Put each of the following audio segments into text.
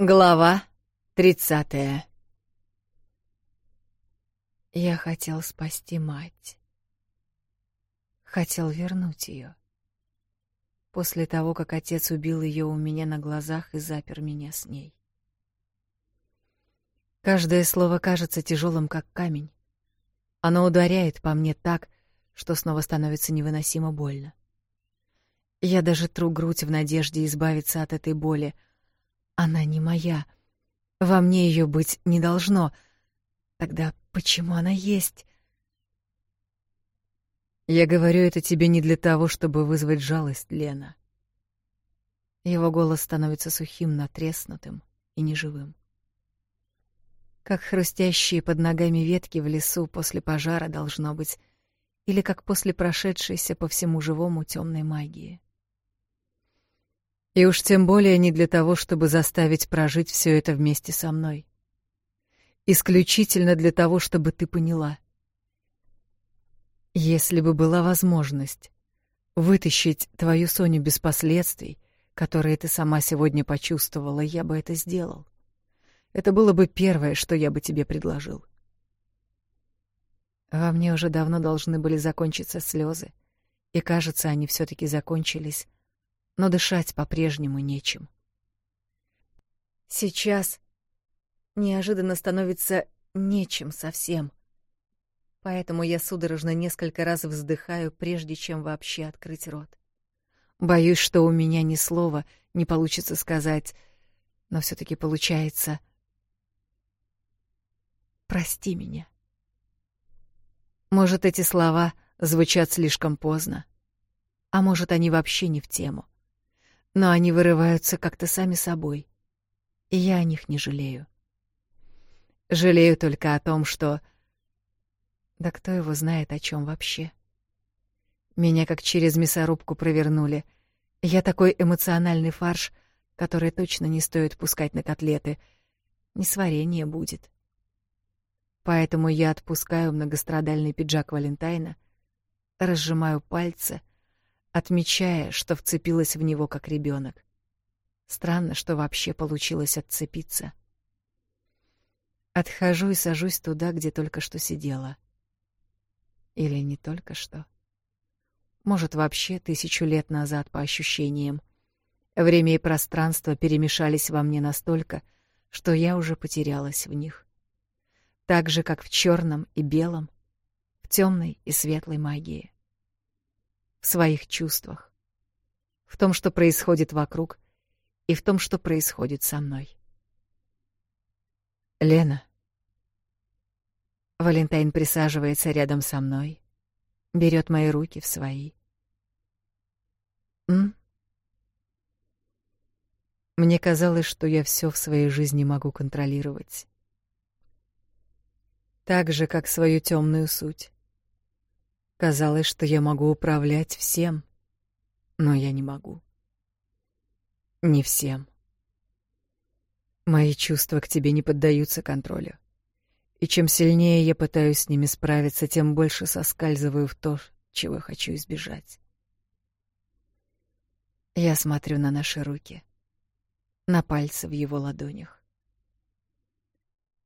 Глава 30 Я хотел спасти мать. Хотел вернуть ее. После того, как отец убил ее у меня на глазах и запер меня с ней. Каждое слово кажется тяжелым, как камень. Оно ударяет по мне так, что снова становится невыносимо больно. Я даже тру грудь в надежде избавиться от этой боли — она не моя. Во мне ее быть не должно. Тогда почему она есть? Я говорю это тебе не для того, чтобы вызвать жалость, Лена. Его голос становится сухим, натреснутым и неживым. Как хрустящие под ногами ветки в лесу после пожара должно быть, или как после прошедшейся по всему живому темной магии. И уж тем более не для того, чтобы заставить прожить все это вместе со мной. Исключительно для того, чтобы ты поняла. Если бы была возможность вытащить твою Соню без последствий, которые ты сама сегодня почувствовала, я бы это сделал. Это было бы первое, что я бы тебе предложил. Во мне уже давно должны были закончиться слезы, и, кажется, они все таки закончились но дышать по-прежнему нечем. Сейчас неожиданно становится нечем совсем. Поэтому я судорожно несколько раз вздыхаю, прежде чем вообще открыть рот. Боюсь, что у меня ни слова не получится сказать, но все таки получается. Прости меня. Может, эти слова звучат слишком поздно, а может, они вообще не в тему но они вырываются как-то сами собой. И я о них не жалею. Жалею только о том, что... Да кто его знает, о чем вообще? Меня как через мясорубку провернули. Я такой эмоциональный фарш, который точно не стоит пускать на котлеты. Не сварение будет. Поэтому я отпускаю многострадальный пиджак Валентайна, разжимаю пальцы — отмечая, что вцепилась в него как ребенок. Странно, что вообще получилось отцепиться. Отхожу и сажусь туда, где только что сидела. Или не только что. Может, вообще тысячу лет назад, по ощущениям. Время и пространство перемешались во мне настолько, что я уже потерялась в них. Так же, как в черном и белом, в темной и светлой магии в своих чувствах, в том, что происходит вокруг, и в том, что происходит со мной. Лена. Валентайн присаживается рядом со мной, берет мои руки в свои. М? Мне казалось, что я все в своей жизни могу контролировать. Так же, как свою темную суть. Казалось, что я могу управлять всем, но я не могу. Не всем. Мои чувства к тебе не поддаются контролю. И чем сильнее я пытаюсь с ними справиться, тем больше соскальзываю в то, чего хочу избежать. Я смотрю на наши руки, на пальцы в его ладонях.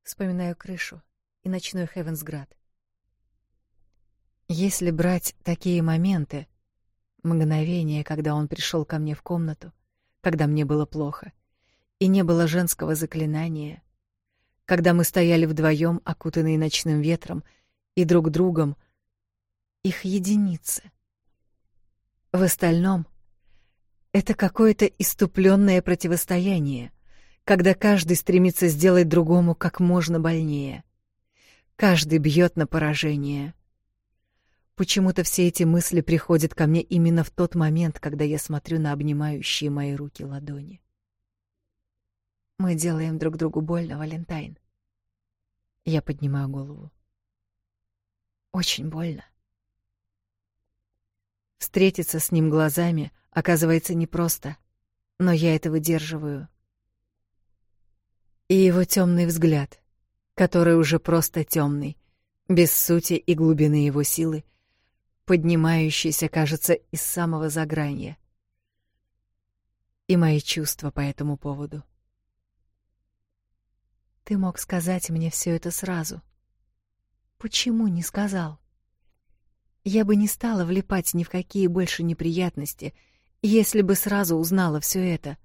Вспоминаю крышу и ночной Хевенсград. Если брать такие моменты, мгновение, когда он пришел ко мне в комнату, когда мне было плохо, и не было женского заклинания, когда мы стояли вдвоем, окутанные ночным ветром, и друг другом, их единицы. В остальном это какое-то иступленное противостояние, когда каждый стремится сделать другому как можно больнее. Каждый бьет на поражение — Почему-то все эти мысли приходят ко мне именно в тот момент, когда я смотрю на обнимающие мои руки ладони. Мы делаем друг другу больно, Валентайн. Я поднимаю голову. Очень больно. Встретиться с ним глазами оказывается непросто, но я это выдерживаю. И его темный взгляд, который уже просто темный, без сути и глубины его силы — поднимающийся, кажется, из самого загранья. И мои чувства по этому поводу. Ты мог сказать мне все это сразу. Почему не сказал? Я бы не стала влипать ни в какие больше неприятности, если бы сразу узнала все это.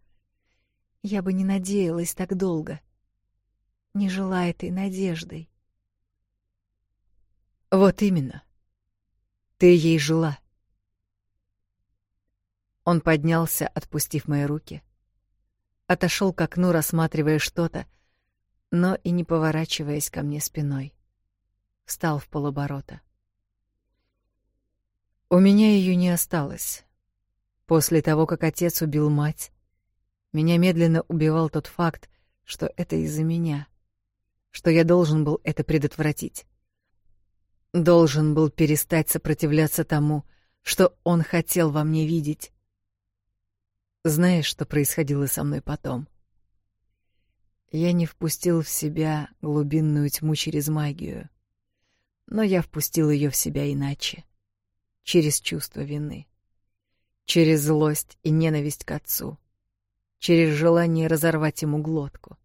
Я бы не надеялась так долго. Не желая этой надеждой. Вот именно. Ты ей жила. Он поднялся, отпустив мои руки. Отошел к окну, рассматривая что-то, но и не поворачиваясь ко мне спиной. Встал в полоборота. У меня ее не осталось. После того, как отец убил мать, меня медленно убивал тот факт, что это из-за меня, что я должен был это предотвратить. Должен был перестать сопротивляться тому, что он хотел во мне видеть. Знаешь, что происходило со мной потом? Я не впустил в себя глубинную тьму через магию, но я впустил ее в себя иначе, через чувство вины, через злость и ненависть к отцу, через желание разорвать ему глотку.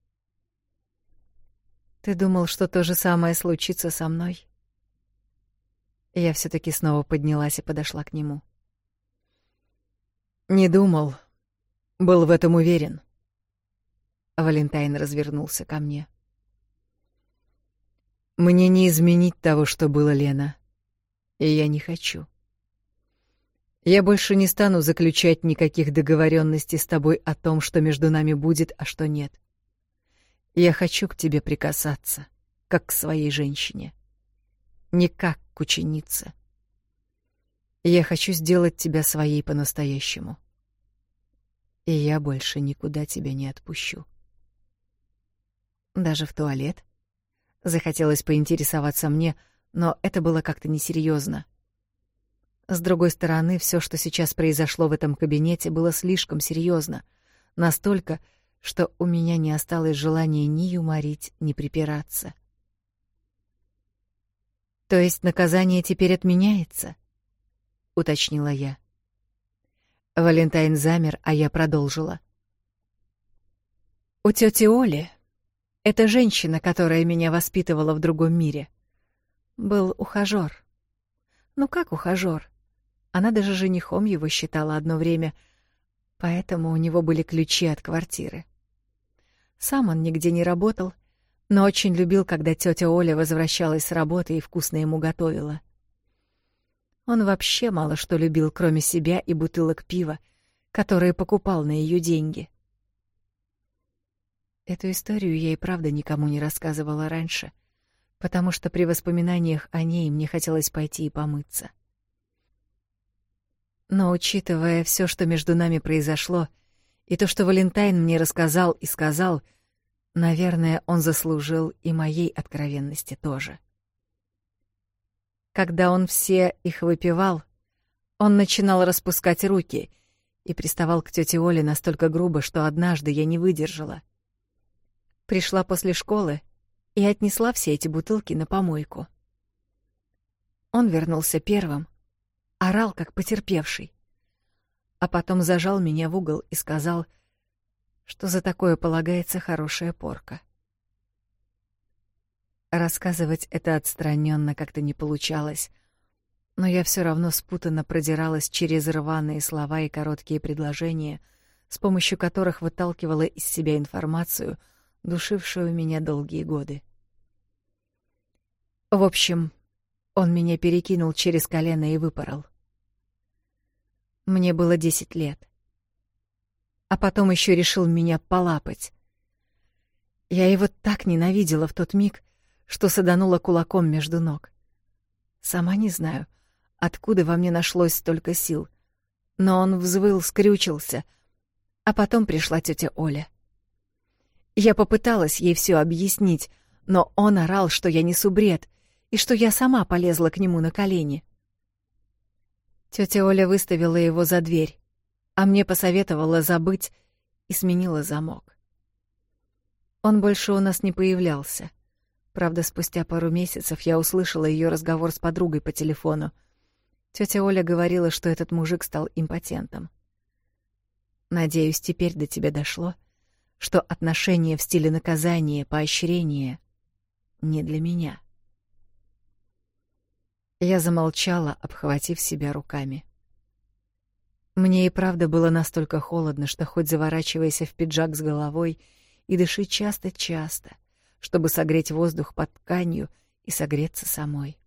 Ты думал, что то же самое случится со мной? Я всё-таки снова поднялась и подошла к нему. «Не думал. Был в этом уверен». Валентайн развернулся ко мне. «Мне не изменить того, что было, Лена. И я не хочу. Я больше не стану заключать никаких договорённостей с тобой о том, что между нами будет, а что нет. Я хочу к тебе прикасаться, как к своей женщине. Не как к ученице. Я хочу сделать тебя своей по-настоящему. И я больше никуда тебя не отпущу. Даже в туалет? Захотелось поинтересоваться мне, но это было как-то несерьезно. С другой стороны, все, что сейчас произошло в этом кабинете, было слишком серьезно, настолько, что у меня не осталось желания ни юморить, ни припираться. — то есть наказание теперь отменяется? уточнила я. Валентайн замер, а я продолжила. У тети Оли, это женщина, которая меня воспитывала в другом мире, был ухажер. Ну как ухажер? Она даже женихом его считала одно время, поэтому у него были ключи от квартиры. Сам он нигде не работал, но очень любил, когда тетя Оля возвращалась с работы и вкусно ему готовила. Он вообще мало что любил, кроме себя и бутылок пива, которые покупал на ее деньги. Эту историю я и правда никому не рассказывала раньше, потому что при воспоминаниях о ней мне хотелось пойти и помыться. Но учитывая все, что между нами произошло, и то, что Валентайн мне рассказал и сказал, Наверное, он заслужил и моей откровенности тоже. Когда он все их выпивал, он начинал распускать руки и приставал к тете Оле настолько грубо, что однажды я не выдержала. Пришла после школы и отнесла все эти бутылки на помойку. Он вернулся первым, орал как потерпевший, а потом зажал меня в угол и сказал — что за такое полагается хорошая порка. Рассказывать это отстраненно как-то не получалось, но я все равно спутанно продиралась через рваные слова и короткие предложения, с помощью которых выталкивала из себя информацию, душившую меня долгие годы. В общем, он меня перекинул через колено и выпорол. Мне было десять лет. А потом еще решил меня полапать. Я его так ненавидела в тот миг, что саданула кулаком между ног. Сама не знаю, откуда во мне нашлось столько сил, но он взвыл, скрючился, а потом пришла тетя Оля. Я попыталась ей все объяснить, но он орал, что я несу бред и что я сама полезла к нему на колени. Тетя а мне посоветовала забыть и сменила замок. Он больше у нас не появлялся. Правда, спустя пару месяцев я услышала ее разговор с подругой по телефону. Тетя Оля говорила, что этот мужик стал импотентом. Надеюсь, теперь до тебя дошло, что отношения в стиле наказания, поощрения не для меня. Я замолчала, обхватив себя руками. Мне и правда было настолько холодно, что хоть заворачивайся в пиджак с головой и дыши часто-часто, чтобы согреть воздух под тканью и согреться самой.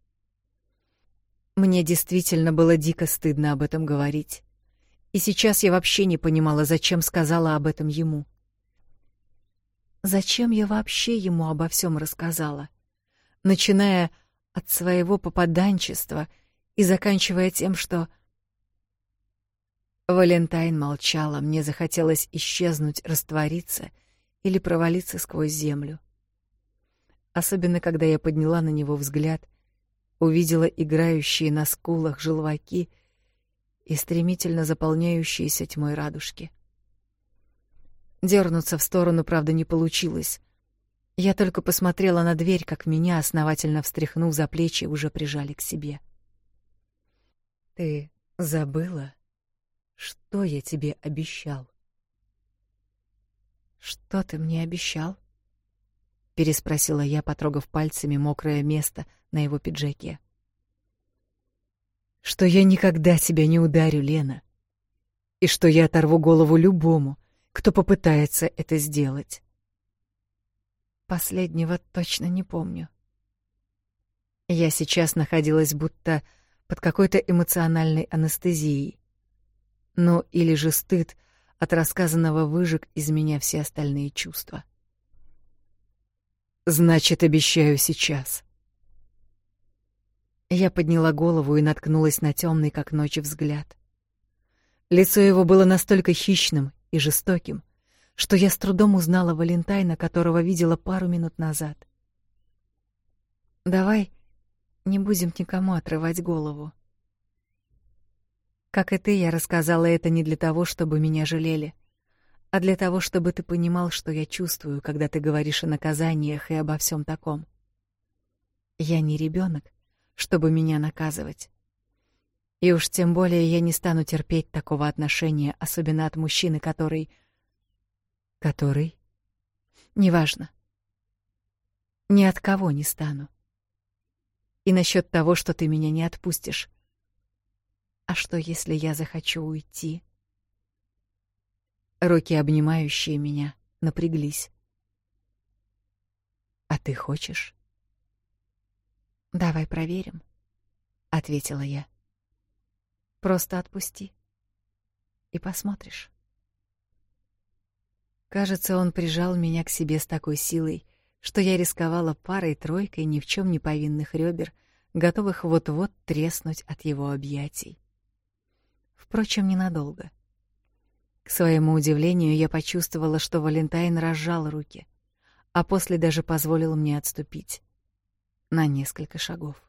Мне действительно было дико стыдно об этом говорить. И сейчас я вообще не понимала, зачем сказала об этом ему. Зачем я вообще ему обо всем рассказала? Начиная от своего попаданчества и заканчивая тем, что Валентайн молчала, мне захотелось исчезнуть, раствориться или провалиться сквозь землю. Особенно, когда я подняла на него взгляд, увидела играющие на скулах желваки и стремительно заполняющиеся тьмой радужки. Дернуться в сторону, правда, не получилось. Я только посмотрела на дверь, как меня, основательно встряхнув за плечи, уже прижали к себе. «Ты забыла?» Что я тебе обещал? Что ты мне обещал? переспросила я, потрогав пальцами мокрое место на его пиджаке. Что я никогда тебя не ударю, Лена, и что я оторву голову любому, кто попытается это сделать. Последнего точно не помню. Я сейчас находилась будто под какой-то эмоциональной анестезией. Ну, или же стыд от рассказанного выжег из меня все остальные чувства. Значит, обещаю сейчас. Я подняла голову и наткнулась на темный, как ночь, взгляд. Лицо его было настолько хищным и жестоким, что я с трудом узнала Валентайна, которого видела пару минут назад. Давай не будем никому отрывать голову. Как и ты, я рассказала это не для того, чтобы меня жалели, а для того, чтобы ты понимал, что я чувствую, когда ты говоришь о наказаниях и обо всем таком. Я не ребенок, чтобы меня наказывать. И уж тем более я не стану терпеть такого отношения, особенно от мужчины, который... Который? Неважно. Ни от кого не стану. И насчет того, что ты меня не отпустишь. А что, если я захочу уйти? Руки, обнимающие меня, напряглись. А ты хочешь? Давай проверим, ответила я. Просто отпусти и посмотришь. Кажется, он прижал меня к себе с такой силой, что я рисковала парой-тройкой ни в чем не повинных ребер, готовых вот-вот треснуть от его объятий. Впрочем, ненадолго. К своему удивлению, я почувствовала, что Валентайн разжал руки, а после даже позволил мне отступить. На несколько шагов.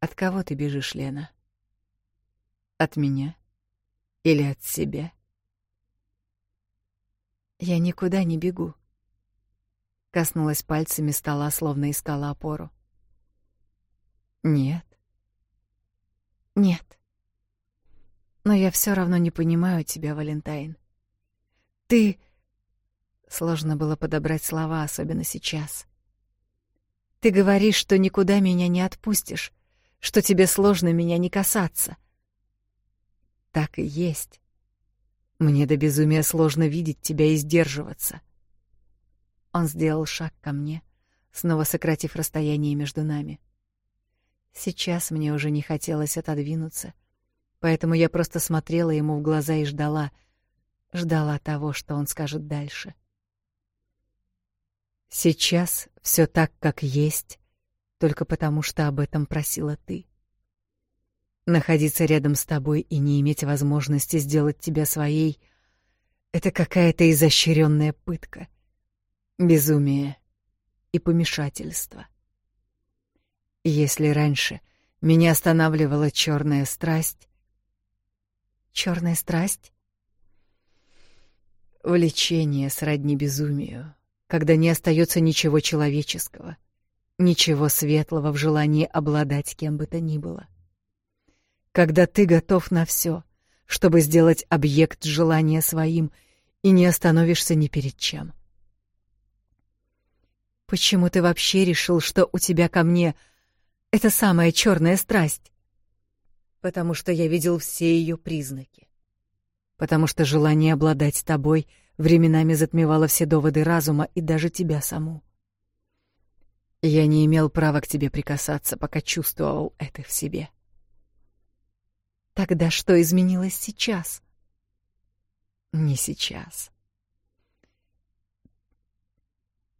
«От кого ты бежишь, Лена?» «От меня? Или от себя?» «Я никуда не бегу», — коснулась пальцами стола, словно искала опору. «Нет». «Нет» но я всё равно не понимаю тебя, Валентайн. Ты... Сложно было подобрать слова, особенно сейчас. Ты говоришь, что никуда меня не отпустишь, что тебе сложно меня не касаться. Так и есть. Мне до безумия сложно видеть тебя и сдерживаться. Он сделал шаг ко мне, снова сократив расстояние между нами. Сейчас мне уже не хотелось отодвинуться, поэтому я просто смотрела ему в глаза и ждала, ждала того, что он скажет дальше. Сейчас все так, как есть, только потому, что об этом просила ты. Находиться рядом с тобой и не иметь возможности сделать тебя своей это какая-то изощренная пытка, безумие и помешательство. Если раньше меня останавливала черная страсть, черной страсть? Влечение сродни безумию, когда не остается ничего человеческого, ничего светлого в желании обладать кем бы то ни было. Когда ты готов на все, чтобы сделать объект желания своим, и не остановишься ни перед чем. Почему ты вообще решил, что у тебя ко мне это самая черная страсть? потому что я видел все ее признаки. Потому что желание обладать тобой временами затмевало все доводы разума и даже тебя саму. Я не имел права к тебе прикасаться, пока чувствовал это в себе. Тогда что изменилось сейчас? Не сейчас.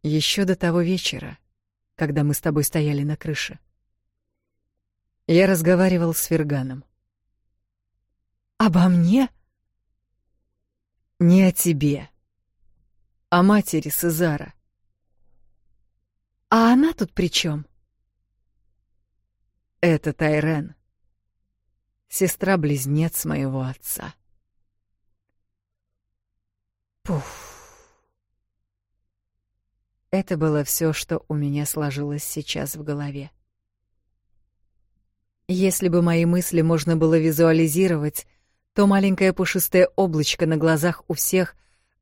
Еще до того вечера, когда мы с тобой стояли на крыше — Я разговаривал с Ферганом. Обо мне? Не о тебе, о матери Сезара. А она тут при чем? Это Тайрен, сестра-близнец моего отца. Пуф. Это было все, что у меня сложилось сейчас в голове. Если бы мои мысли можно было визуализировать, то маленькое пушистое облачко на глазах у всех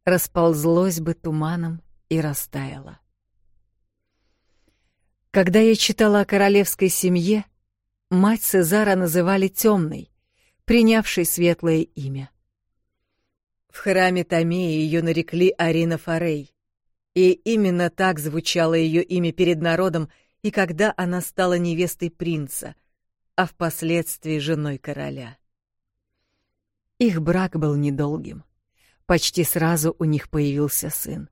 расползлось бы туманом и растаяло. Когда я читала о королевской семье, мать Цезара называли темной, принявшей светлое имя. В храме Томеи ее нарекли Арина Фарей, и именно так звучало ее имя перед народом и когда она стала невестой принца — а впоследствии женой короля. Их брак был недолгим. Почти сразу у них появился сын.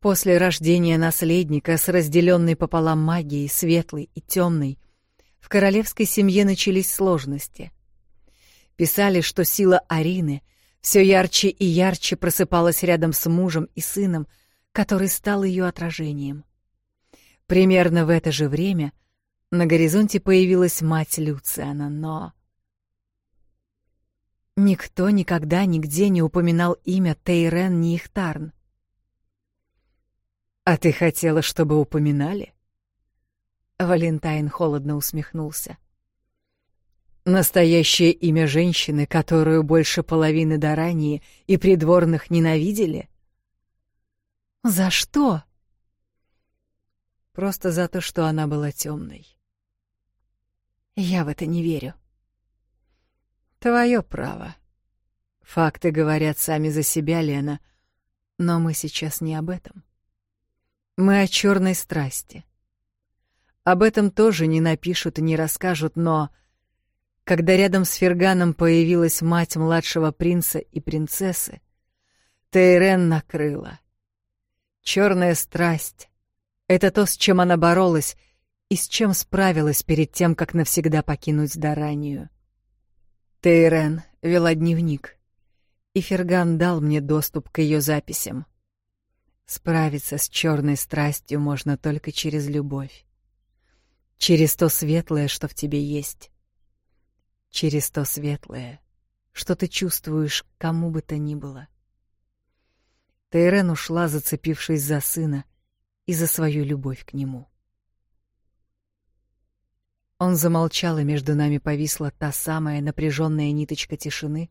После рождения наследника с разделенной пополам магией, светлой и темной, в королевской семье начались сложности. Писали, что сила Арины все ярче и ярче просыпалась рядом с мужем и сыном, который стал ее отражением. Примерно в это же время — на горизонте появилась мать Люциана, но... Никто никогда нигде не упоминал имя Тейрен Нихтарн. «А ты хотела, чтобы упоминали?» Валентайн холодно усмехнулся. «Настоящее имя женщины, которую больше половины Дарании и придворных ненавидели?» «За что?» «Просто за то, что она была темной. «Я в это не верю». «Твое право. Факты говорят сами за себя, Лена, но мы сейчас не об этом». Мы о черной страсти. Об этом тоже не напишут и не расскажут, но когда рядом с Ферганом появилась мать младшего принца и принцессы, и с чем справилась перед тем, как навсегда покинуть Даранию. Тейрен вела дневник, и Ферган дал мне доступ к ее записям. Справиться с черной страстью можно только через любовь. Через то светлое, что в тебе есть. Через то светлое, что ты чувствуешь кому бы то ни было. Тейрен ушла, зацепившись за сына и за свою любовь к нему. Он замолчал, и между нами повисла та самая напряженная ниточка тишины,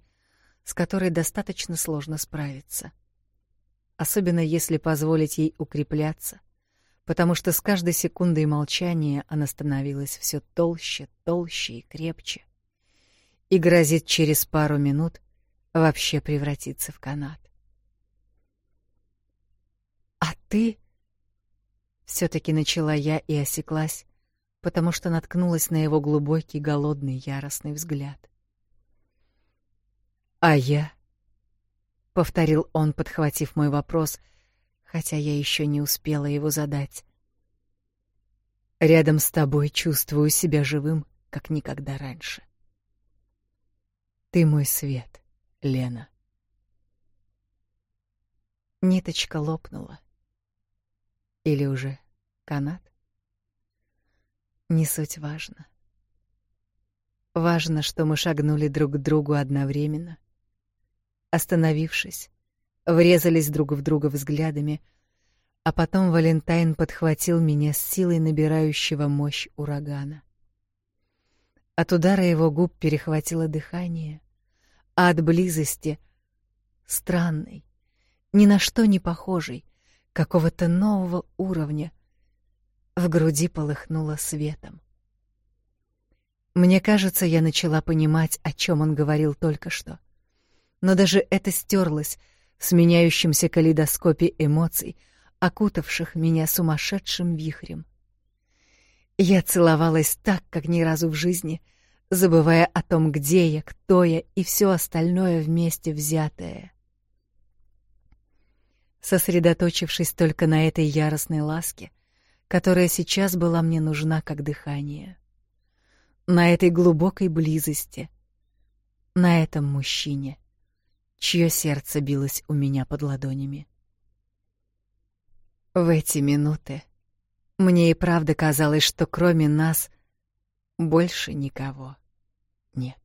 с которой достаточно сложно справиться. Особенно если позволить ей укрепляться, потому что с каждой секундой молчания она становилась все толще, толще и крепче, и грозит через пару минут вообще превратиться в канат. «А ты...» — все-таки начала я и осеклась, потому что наткнулась на его глубокий, голодный, яростный взгляд. «А я?» — повторил он, подхватив мой вопрос, хотя я еще не успела его задать. «Рядом с тобой чувствую себя живым, как никогда раньше. Ты мой свет, Лена». Ниточка лопнула. Или уже канат? Не суть важно. Важно, что мы шагнули друг к другу одновременно. Остановившись, врезались друг в друга взглядами, а потом Валентайн подхватил меня с силой набирающего мощь урагана. От удара его губ перехватило дыхание, а от близости — странный, ни на что не похожий, какого-то нового уровня — в груди полыхнуло светом. Мне кажется, я начала понимать, о чем он говорил только что. Но даже это стерлось в сменяющемся калейдоскопе эмоций, окутавших меня сумасшедшим вихрем. Я целовалась так, как ни разу в жизни, забывая о том, где я, кто я и все остальное вместе взятое. Сосредоточившись только на этой яростной ласке — которая сейчас была мне нужна как дыхание. На этой глубокой близости, на этом мужчине, чье сердце билось у меня под ладонями. В эти минуты мне и правда казалось, что кроме нас больше никого нет.